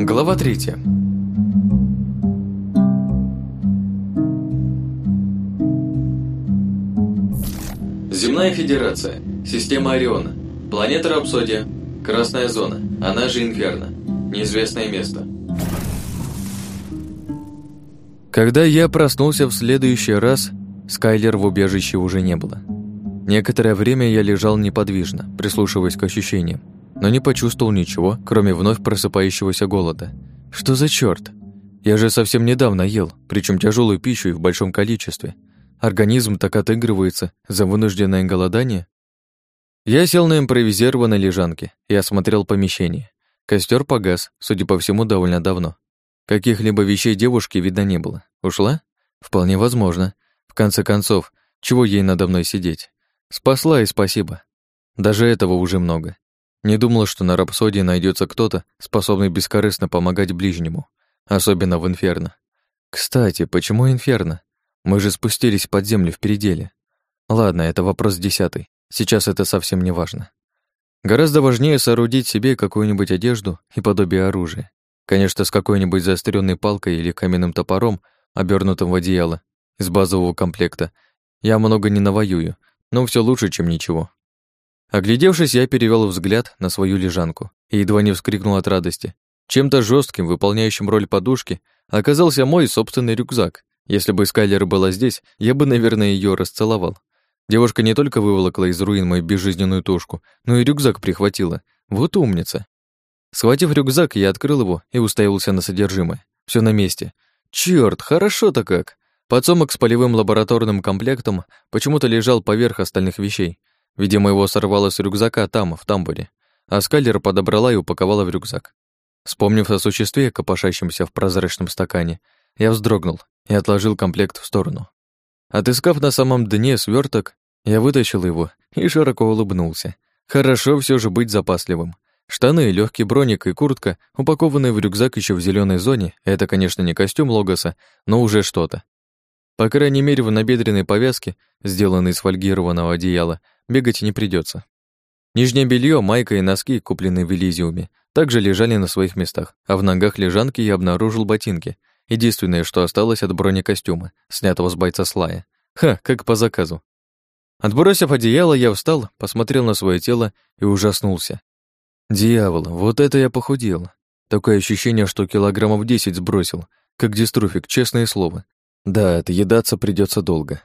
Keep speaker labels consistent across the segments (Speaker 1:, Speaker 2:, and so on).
Speaker 1: Глава третья. Земная Федерация. Система Ориона. Планета Рапсодия. Красная зона. Она же Инферно. Неизвестное место. Когда я проснулся в следующий раз, Скайлер в убежище уже не было. Некоторое время я лежал неподвижно, прислушиваясь к ощущениям, но не почувствовал ничего, кроме вновь просыпающегося голода. Что за черт? Я же совсем недавно ел, причем тяжелую пищу и в большом количестве. Организм так отыгрывается за вынужденное голодание. Я сел на импровизированной лежанке и осмотрел помещение. Костер погас, судя по всему, довольно давно. Каких-либо вещей девушки видно не было. Ушла? Вполне возможно. В конце концов, чего ей надо мной сидеть? Спасла и спасибо. Даже этого уже много. Не думала, что на рапсодии найдется кто-то, способный бескорыстно помогать ближнему, особенно в Инферно. Кстати, почему Инферно? Мы же спустились под землю в пределе. Ладно, это вопрос десятый. Сейчас это совсем не важно. Гораздо важнее соорудить себе какую-нибудь одежду и подобие оружия. Конечно, с какой-нибудь заостренной палкой или каменным топором, обернутым в одеяло, из базового комплекта. Я много не навоюю, но все лучше, чем ничего. Оглядевшись, я перевел взгляд на свою лежанку и едва не вскрикнул от радости. Чем-то жестким, выполняющим роль подушки, оказался мой собственный рюкзак. Если бы Скайлер была здесь, я бы, наверное, ее расцеловал. Девушка не только выволокла из руин мою безжизненную тушку, но и рюкзак прихватила. Вот умница. Схватив рюкзак, я открыл его и уставился на содержимое. Все на месте. Черт, хорошо-то как. Подсумок с полевым лабораторным комплектом почему-то лежал поверх остальных вещей. Видимо, его сорвало с рюкзака там, в тамбуре. А Скайлер подобрала и упаковала в рюкзак. Вспомнив о существе, копошащемся в прозрачном стакане, я вздрогнул и отложил комплект в сторону. Отыскав на самом дне сверток, я вытащил его и широко улыбнулся. Хорошо все же быть запасливым. Штаны, легкий броник и куртка, упакованные в рюкзак еще в зеленой зоне, это, конечно, не костюм Логоса, но уже что-то. По крайней мере, в набедренной повязке, сделанной из фольгированного одеяла, бегать не придется. Нижнее белье, майка и носки, купленные в Элизиуме, также лежали на своих местах, а в ногах лежанки я обнаружил ботинки, Единственное, что осталось от бронекостюма, снятого с бойца Слая. Ха, как по заказу. Отбросив одеяло, я встал, посмотрел на свое тело и ужаснулся. Дьявол, вот это я похудел. Такое ощущение, что килограммов десять сбросил, как дистрофик, честное слово. Да, отъедаться придется долго.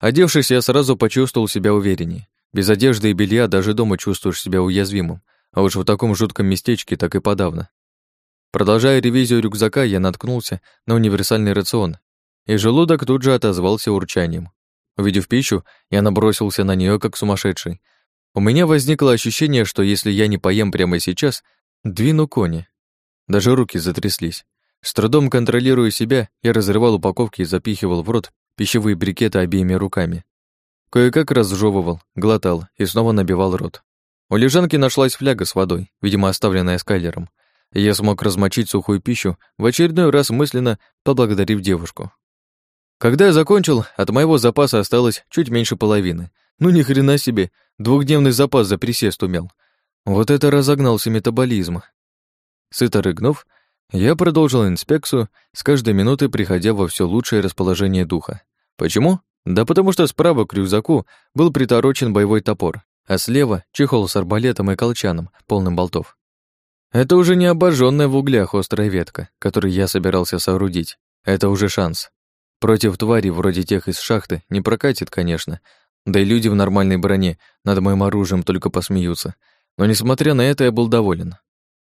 Speaker 1: Одевшись, я сразу почувствовал себя увереннее. Без одежды и белья даже дома чувствуешь себя уязвимым, а уж в таком жутком местечке так и подавно. Продолжая ревизию рюкзака, я наткнулся на универсальный рацион, и желудок тут же отозвался урчанием. Увидев пищу, я набросился на нее как сумасшедший. У меня возникло ощущение, что если я не поем прямо сейчас, двину кони. Даже руки затряслись. С трудом контролируя себя, я разрывал упаковки и запихивал в рот пищевые брикеты обеими руками. Кое-как разжевывал, глотал и снова набивал рот. У лежанки нашлась фляга с водой, видимо, оставленная Скайлером я смог размочить сухую пищу, в очередной раз мысленно поблагодарив девушку. Когда я закончил, от моего запаса осталось чуть меньше половины. Ну ни хрена себе, двухдневный запас за присест умел. Вот это разогнался метаболизм. Сыто рыгнув, я продолжил инспекцию, с каждой минутой приходя во все лучшее расположение духа. Почему? Да потому что справа к рюкзаку был приторочен боевой топор, а слева — чехол с арбалетом и колчаном, полным болтов. Это уже не обожженная в углях острая ветка, которую я собирался соорудить. Это уже шанс. Против тварей вроде тех из шахты не прокатит, конечно. Да и люди в нормальной броне над моим оружием только посмеются. Но несмотря на это, я был доволен.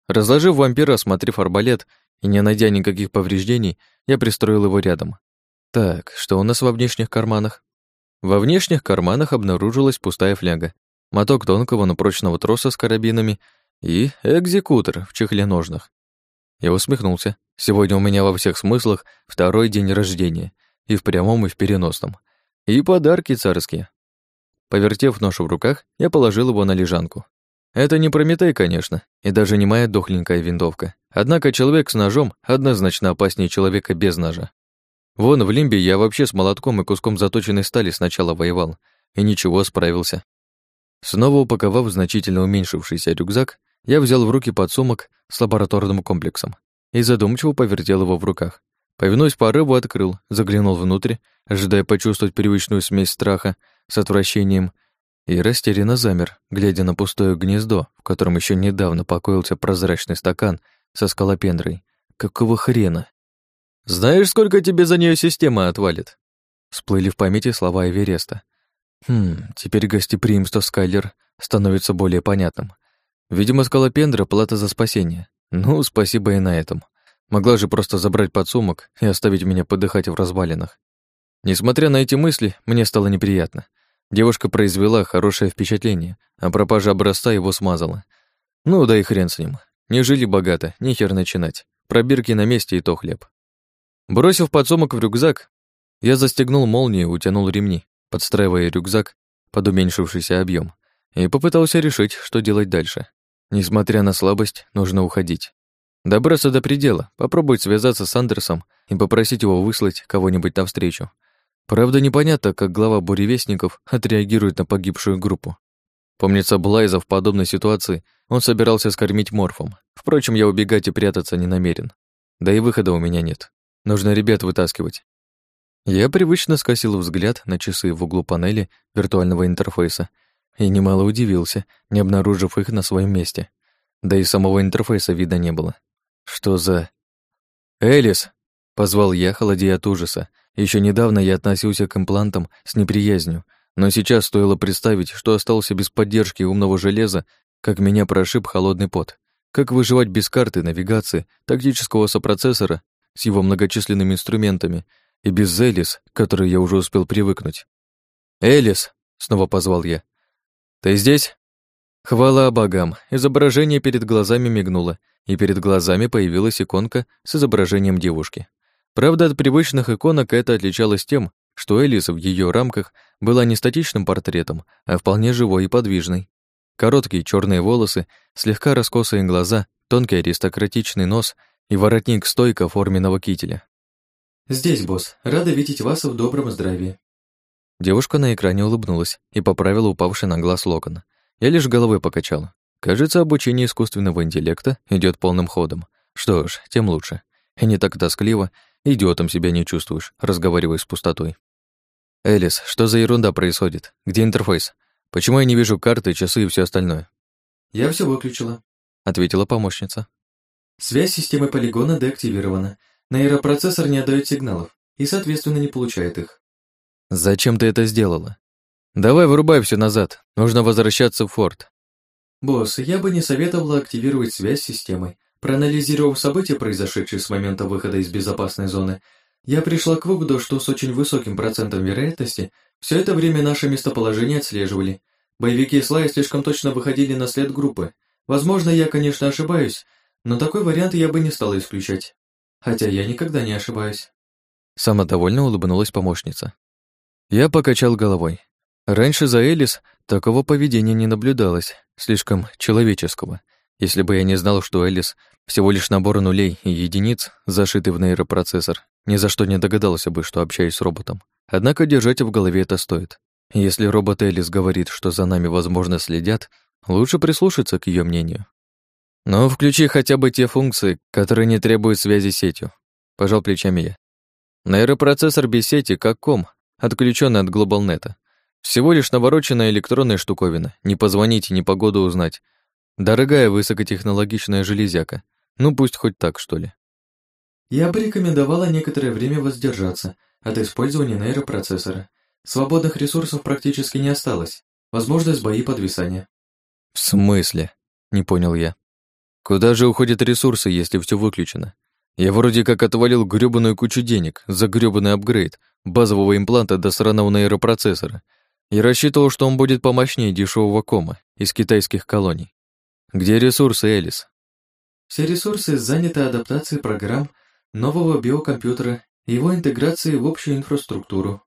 Speaker 1: Разложив вампира, осмотрев арбалет и не найдя никаких повреждений, я пристроил его рядом. Так, что у нас во внешних карманах? Во внешних карманах обнаружилась пустая фляга, моток тонкого, но прочного троса с карабинами и экзекутор в чехле ножных. Я усмехнулся. Сегодня у меня во всех смыслах второй день рождения, и в прямом, и в переносном. И подарки царские. Повертев нож в руках, я положил его на лежанку. Это не Прометей, конечно, и даже не моя дохленькая винтовка. Однако человек с ножом однозначно опаснее человека без ножа. Вон в Лимбе я вообще с молотком и куском заточенной стали сначала воевал, и ничего, справился. Снова упаковав значительно уменьшившийся рюкзак, я взял в руки подсумок с лабораторным комплексом и задумчиво повертел его в руках. Повинуясь порыву, открыл, заглянул внутрь, ожидая почувствовать привычную смесь страха с отвращением, и растерянно замер, глядя на пустое гнездо, в котором еще недавно покоился прозрачный стакан со скалопендрой. Какого хрена? «Знаешь, сколько тебе за нее система отвалит?» Всплыли в памяти слова Эвереста. Хм, теперь гостеприимство Скайлер становится более понятным. Видимо, скалопендра — плата за спасение. Ну, спасибо и на этом. Могла же просто забрать подсумок и оставить меня подыхать в развалинах. Несмотря на эти мысли, мне стало неприятно. Девушка произвела хорошее впечатление, а пропажа образца его смазала. Ну да и хрен с ним. Не жили богато, ни хер начинать. Пробирки на месте и то хлеб. Бросив подсумок в рюкзак, я застегнул молнию и утянул ремни, подстраивая рюкзак под уменьшившийся объем, и попытался решить, что делать дальше. Несмотря на слабость, нужно уходить. Добраться до предела, попробовать связаться с Андерсом и попросить его выслать кого-нибудь навстречу. Правда, непонятно, как глава буревестников отреагирует на погибшую группу. Помнится, Блайза в подобной ситуации он собирался скормить морфом. Впрочем, я убегать и прятаться не намерен. Да и выхода у меня нет. Нужно ребят вытаскивать. Я привычно скосил взгляд на часы в углу панели виртуального интерфейса и немало удивился, не обнаружив их на своем месте. Да и самого интерфейса вида не было. Что за... «Элис!» — позвал я, холодея от ужаса. Еще недавно я относился к имплантам с неприязнью, но сейчас стоило представить, что остался без поддержки умного железа, как меня прошиб холодный пот. Как выживать без карты, навигации, тактического сопроцессора с его многочисленными инструментами и без Элис, к которой я уже успел привыкнуть. «Элис!» — снова позвал я. «Ты здесь?» Хвала богам, изображение перед глазами мигнуло, и перед глазами появилась иконка с изображением девушки. Правда, от привычных иконок это отличалось тем, что Элис в ее рамках была не статичным портретом, а вполне живой и подвижной. Короткие черные волосы, слегка раскосые глаза, тонкий аристократичный нос и воротник стойка форменного кителя.
Speaker 2: «Здесь, босс. Рада видеть вас в добром здравии».
Speaker 1: Девушка на экране улыбнулась и поправила упавший на глаз локон. Я лишь головой покачал. Кажется, обучение искусственного интеллекта идет полным ходом. Что ж, тем лучше. И не так тоскливо, идиотом себя не чувствуешь, разговаривая с пустотой. «Элис, что за ерунда происходит? Где интерфейс? Почему я не вижу карты, часы и все остальное?»
Speaker 2: «Я все выключила», —
Speaker 1: ответила помощница.
Speaker 2: «Связь с системой полигона деактивирована. Нейропроцессор не отдает сигналов и, соответственно, не получает их.
Speaker 1: Зачем ты это сделала? Давай вырубай все назад. Нужно возвращаться в форт.
Speaker 2: Босс, я бы не советовала активировать связь с системой. Проанализировав события, произошедшие с момента выхода из безопасной зоны, я пришла к выводу, что с очень высоким процентом вероятности все это время наше местоположение отслеживали. Боевики Слая слишком точно выходили на след группы. Возможно, я, конечно, ошибаюсь, но такой вариант я бы не стала исключать. Хотя я никогда не ошибаюсь.
Speaker 1: Самодовольно улыбнулась помощница. Я покачал головой. Раньше за Элис такого поведения не наблюдалось, слишком человеческого. Если бы я не знал, что Элис всего лишь набор нулей и единиц, зашитый в нейропроцессор, ни за что не догадался бы, что общаюсь с роботом. Однако держать в голове это стоит. Если робот Элис говорит, что за нами, возможно, следят, лучше прислушаться к ее мнению. Но включи хотя бы те функции, которые не требуют связи с сетью. Пожал плечами я. Нейропроцессор без сети, как ком, отключенный от глобалнета. Всего лишь навороченная электронная штуковина. Не позвонить и не погоду узнать. Дорогая высокотехнологичная железяка. Ну пусть хоть так, что ли.
Speaker 2: Я бы рекомендовала некоторое время воздержаться от использования нейропроцессора. Свободных ресурсов практически не осталось. Возможно, сбои подвисания.
Speaker 1: В смысле? Не понял я. Куда же уходят ресурсы, если все выключено? Я вроде как отвалил грёбаную кучу денег за грёбаный апгрейд базового импланта до сраного нейропроцессора и рассчитывал, что он будет помощнее дешевого кома из китайских колоний. Где ресурсы, Элис?
Speaker 2: Все ресурсы заняты адаптацией программ нового биокомпьютера и его интеграцией в общую инфраструктуру.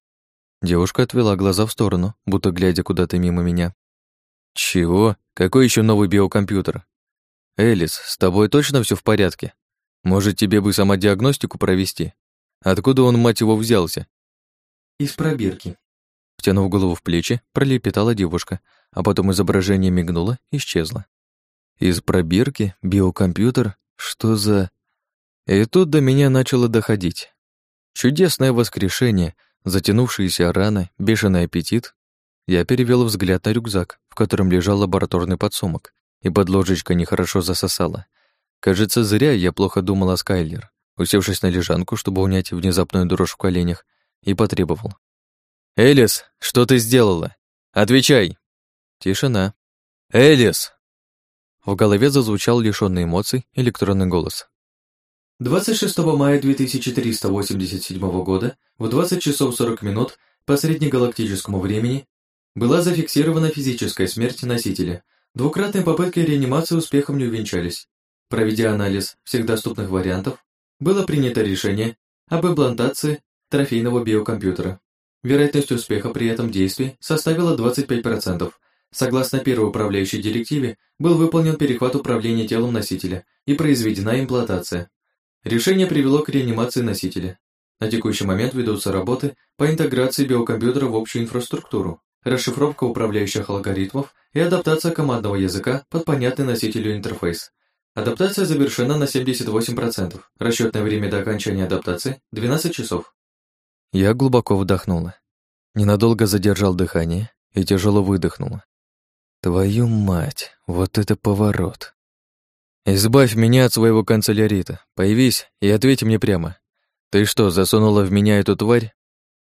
Speaker 1: Девушка отвела глаза в сторону, будто глядя куда-то мимо меня. Чего? Какой еще новый биокомпьютер? «Элис, с тобой точно все в порядке? Может, тебе бы самодиагностику провести? Откуда он, мать его, взялся?»
Speaker 2: «Из пробирки».
Speaker 1: Втянув голову в плечи, пролепетала девушка, а потом изображение мигнуло, исчезло. «Из пробирки? Биокомпьютер? Что за...» И тут до меня начало доходить. Чудесное воскрешение, затянувшиеся раны, бешеный аппетит. Я перевел взгляд на рюкзак, в котором лежал лабораторный подсумок, и под ложечкой нехорошо засосало. Кажется, зря я плохо думал о Скайлер, усевшись на лежанку, чтобы унять внезапную дрожь в коленях, и потребовал. «Элис, что ты сделала? Отвечай!» Тишина. «Элис!» В голове зазвучал лишённый эмоций электронный голос.
Speaker 2: 26 мая 2387 года в 20 часов 40 минут по среднегалактическому времени была зафиксирована физическая смерть носителя. Двукратные попытки реанимации успехом не увенчались. Проведя анализ всех доступных вариантов, было принято решение об имплантации трофейного биокомпьютера. Вероятность успеха при этом действии составила 25%. Согласно первой управляющей директиве, был выполнен перехват управления телом носителя и произведена имплантация. Решение привело к реанимации носителя. На текущий момент ведутся работы по интеграции биокомпьютера в общую инфраструктуру, расшифровка управляющих алгоритмов и адаптация командного языка под понятный носителю интерфейс. Адаптация завершена на 78%. Расчетное время до окончания адаптации – 12 часов.
Speaker 1: Я глубоко вдохнула. Ненадолго задержал дыхание и тяжело выдохнула. Твою мать, вот это поворот. Избавь меня от своего канцелярита. Появись и ответь мне прямо. Ты что, засунула в меня эту тварь?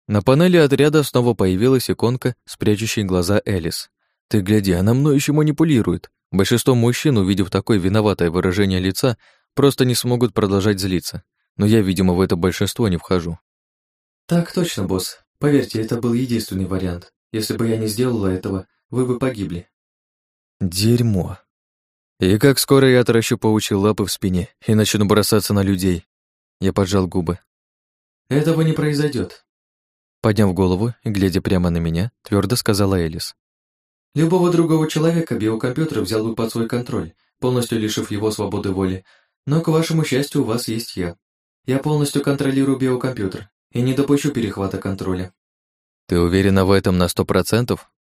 Speaker 1: На панели отряда снова появилась иконка с прячущей глаза Элис. Ты гляди, она мной еще манипулирует. Большинство мужчин, увидев такое виноватое выражение лица, просто не смогут продолжать злиться. Но я, видимо, в это большинство не вхожу.
Speaker 2: Так точно, босс. Поверьте, это был единственный вариант. Если бы я не сделала этого, вы бы погибли.
Speaker 1: Дерьмо. И как скоро я отращу паучьи лапы в спине и начну бросаться на людей. Я поджал губы.
Speaker 2: Этого не произойдет.
Speaker 1: Подняв голову и глядя прямо на меня, твердо сказала Элис.
Speaker 2: Любого другого человека биокомпьютер взял бы под свой контроль, полностью лишив его свободы воли. Но, к вашему счастью, у вас есть я. Я полностью контролирую биокомпьютер, и не допущу перехвата контроля.
Speaker 1: Ты уверена в этом на сто процентов?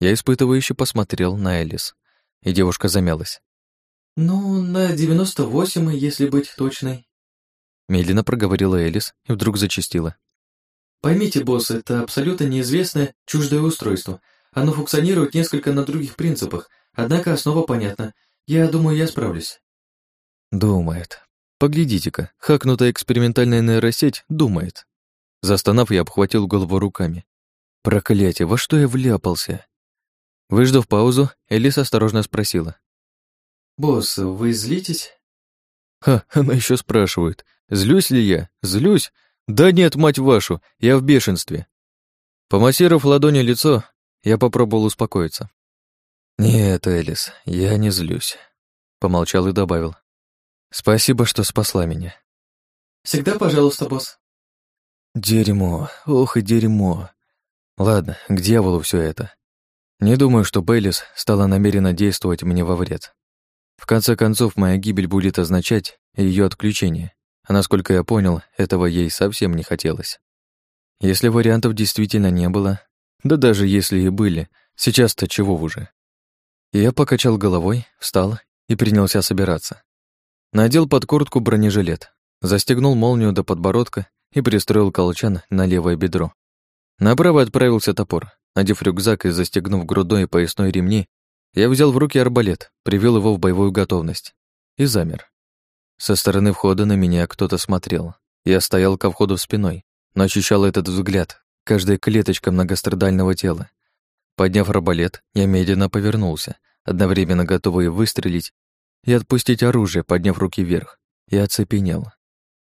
Speaker 1: Я испытывающе посмотрел на Элис, и девушка замялась.
Speaker 2: Ну, на девяносто восемь, если быть точной.
Speaker 1: Медленно проговорила Элис и вдруг зачастила.
Speaker 2: Поймите, босс, это абсолютно неизвестное чуждое устройство. Оно функционирует несколько на других принципах, однако основа понятна. Я думаю, я справлюсь.
Speaker 1: Думает. Поглядите-ка, хакнутая экспериментальная нейросеть думает. Застонав, я обхватил голову руками. Проклятие, во что я вляпался? Выждав паузу, Элис осторожно спросила.
Speaker 2: «Босс, вы злитесь?»
Speaker 1: Ха, она еще спрашивает. Злюсь ли я? Злюсь? Да нет, мать вашу, я в бешенстве. Помассировав ладонью лицо, я попробовал успокоиться. «Нет, Элис, я не злюсь», — помолчал и добавил. «Спасибо, что спасла меня».
Speaker 2: «Всегда пожалуйста, босс».
Speaker 1: Дерьмо, ох и дерьмо. Ладно, к дьяволу все это. Не думаю, что Бейлис стала намеренно действовать мне во вред. В конце концов, моя гибель будет означать ее отключение, а насколько я понял, этого ей совсем не хотелось. Если вариантов действительно не было, да даже если и были, сейчас-то чего уже? Я покачал головой, встал и принялся собираться. Надел под куртку бронежилет, застегнул молнию до подбородка и пристроил колчан на левое бедро. Направо отправился топор. Надев рюкзак и застегнув грудной и поясной ремни, я взял в руки арбалет, привел его в боевую готовность и замер. Со стороны входа на меня кто-то смотрел. Я стоял ко входу спиной, но ощущал этот взгляд, каждая клеточка многострадального тела. Подняв арбалет, я медленно повернулся, одновременно готовый выстрелить и отпустить оружие, подняв руки вверх. Я оцепенел.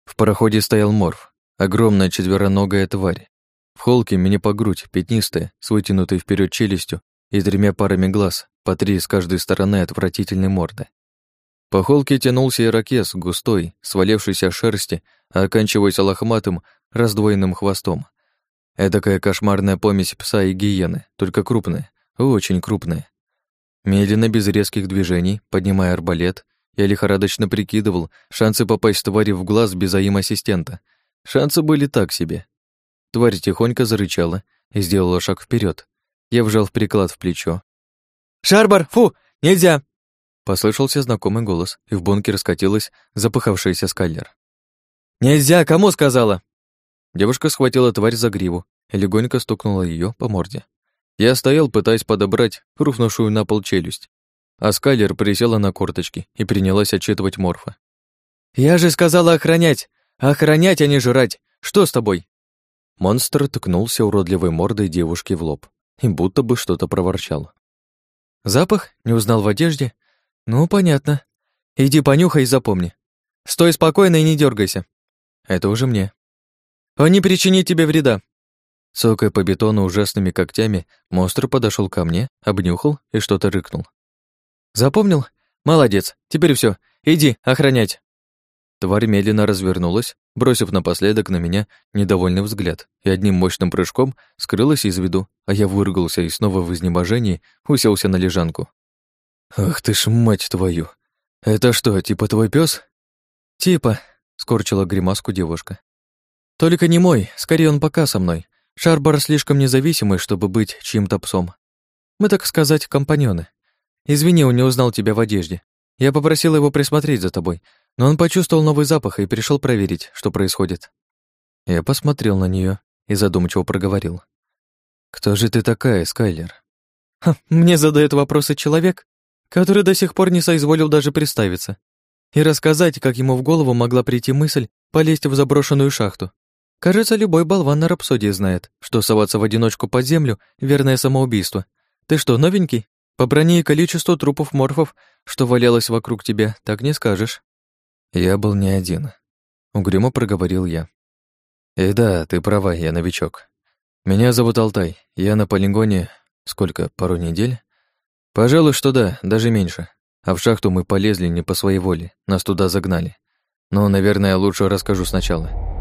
Speaker 1: В пароходе стоял морф, Огромная четвероногая тварь. В холке мне по грудь, пятнистая, с вытянутой вперед челюстью и тремя парами глаз, по три с каждой стороны отвратительной морды. По холке тянулся ирокез, густой, свалевшийся шерсти, а оканчиваясь лохматым, раздвоенным хвостом. Эдакая кошмарная помесь пса и гиены, только крупная, очень крупная. Медленно, без резких движений, поднимая арбалет, я лихорадочно прикидывал шансы попасть твари в глаз без аим-ассистента — Шансы были так себе. Тварь тихонько зарычала и сделала шаг вперед. Я вжал в приклад в плечо.
Speaker 3: «Шарбар, фу, нельзя!»
Speaker 1: Послышался знакомый голос, и в бункер скатилась запыхавшаяся скайлер.
Speaker 3: Нельзя, кому сказала?»
Speaker 1: Девушка схватила тварь за гриву и легонько стукнула ее по морде. Я стоял, пытаясь подобрать рухнувшую на пол челюсть, а Скайлер присела на корточки и принялась отчитывать Морфа.
Speaker 3: «Я же сказала охранять! Охранять, а не жрать! Что с тобой?»
Speaker 1: Монстр ткнулся уродливой мордой девушки в лоб и будто бы что-то проворчал.
Speaker 3: «Запах? Не узнал в одежде? Ну, понятно. Иди понюхай и запомни. Стой спокойно и не дергайся. Это уже мне. Он не причинит тебе вреда.
Speaker 1: Цокая по бетону ужасными когтями, монстр подошел ко мне, обнюхал и что-то рыкнул.
Speaker 3: Запомнил? Молодец. Теперь все. Иди, охранять.
Speaker 1: Тварь медленно развернулась, бросив напоследок на меня недовольный взгляд, и одним мощным прыжком скрылась из виду, а я выругался и снова в изнеможении уселся на лежанку. «Ах ты ж, мать твою! Это что, типа твой пес?
Speaker 3: «Типа», — скорчила гримаску девушка. «Только не мой, скорее он пока со мной. Шарбар слишком независимый, чтобы быть чьим-то псом. Мы, так сказать, компаньоны. Извини, он не узнал тебя в одежде. Я попросила его присмотреть за тобой, но он почувствовал новый запах и пришел проверить, что происходит».
Speaker 1: Я посмотрел на нее и задумчиво проговорил. «Кто же ты такая, Скайлер?»
Speaker 3: Ха, «Мне задает вопросы человек, который до сих пор не соизволил даже представиться и рассказать, как ему в голову могла прийти мысль полезть в заброшенную шахту. Кажется, любой болван на рапсодии знает, что соваться в одиночку под землю — верное самоубийство. Ты что, новенький? По броне и количеству трупов морфов, что валялось вокруг тебя, так не скажешь.
Speaker 1: Я был не один. Угрюмо проговорил я. И да, ты права, я новичок. Меня зовут Алтай. Я на полигоне... Сколько, пару недель? Пожалуй, что да, даже меньше. А в шахту мы полезли не по своей воле, нас туда загнали. Но, наверное, лучше расскажу сначала.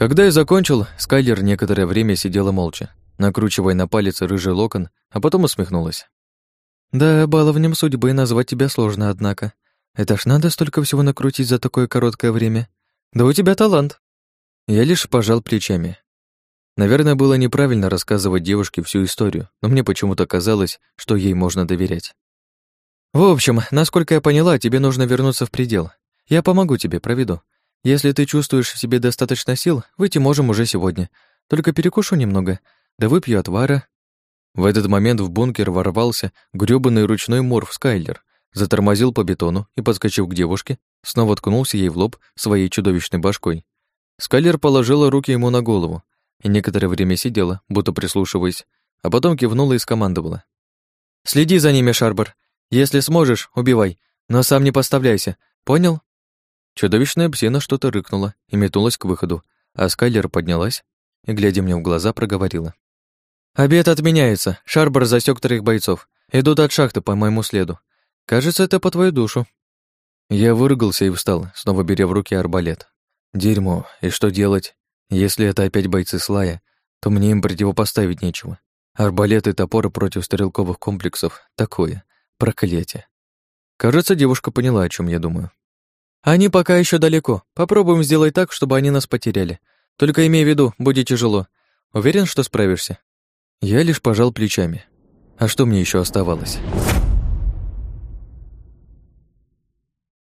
Speaker 1: Когда я закончил, Скайлер некоторое время сидела молча, накручивая на палец рыжий локон, а потом усмехнулась.
Speaker 3: «Да, баловнем судьбы назвать тебя сложно, однако. Это ж надо столько всего накрутить за такое короткое время. Да у тебя талант».
Speaker 1: Я лишь пожал плечами. Наверное, было неправильно рассказывать девушке всю историю, но мне почему-то казалось, что ей можно доверять.
Speaker 3: «В общем, насколько я поняла, тебе нужно вернуться в предел. Я помогу тебе, проведу. Если ты чувствуешь в себе достаточно сил, выйти можем уже сегодня. Только перекушу немного, да выпью отвара».
Speaker 1: В этот момент в бункер ворвался грёбаный ручной морф Скайлер, затормозил по бетону и, подскочив к девушке, снова ткнулся ей в лоб своей чудовищной башкой. Скайлер положила руки ему на голову, и некоторое время сидела, будто прислушиваясь, а потом кивнула и скомандовала.
Speaker 3: «Следи за ними, Шарбар. Если сможешь, убивай, но сам не поставляйся. Понял?»
Speaker 1: Чудовищная псина что-то рыкнула и метнулась к выходу, а Скайлер поднялась и, глядя мне в глаза, проговорила.
Speaker 3: «Обед отменяется. Шарбар засек троих бойцов. Идут от шахты по моему следу. Кажется, это по твою душу».
Speaker 1: Я выругался и встал, снова беря в руки арбалет. Дерьмо, и что делать? Если это опять бойцы Слая, то мне им противопоставить нечего. Арбалет и топоры против стрелковых комплексов — такое. Проклятие. Кажется, девушка поняла, о чем я думаю.
Speaker 3: Они пока еще далеко. Попробуем сделать так, чтобы они нас потеряли. Только имей в виду, будет тяжело. Уверен, что справишься?
Speaker 1: Я лишь пожал плечами. А что мне еще оставалось?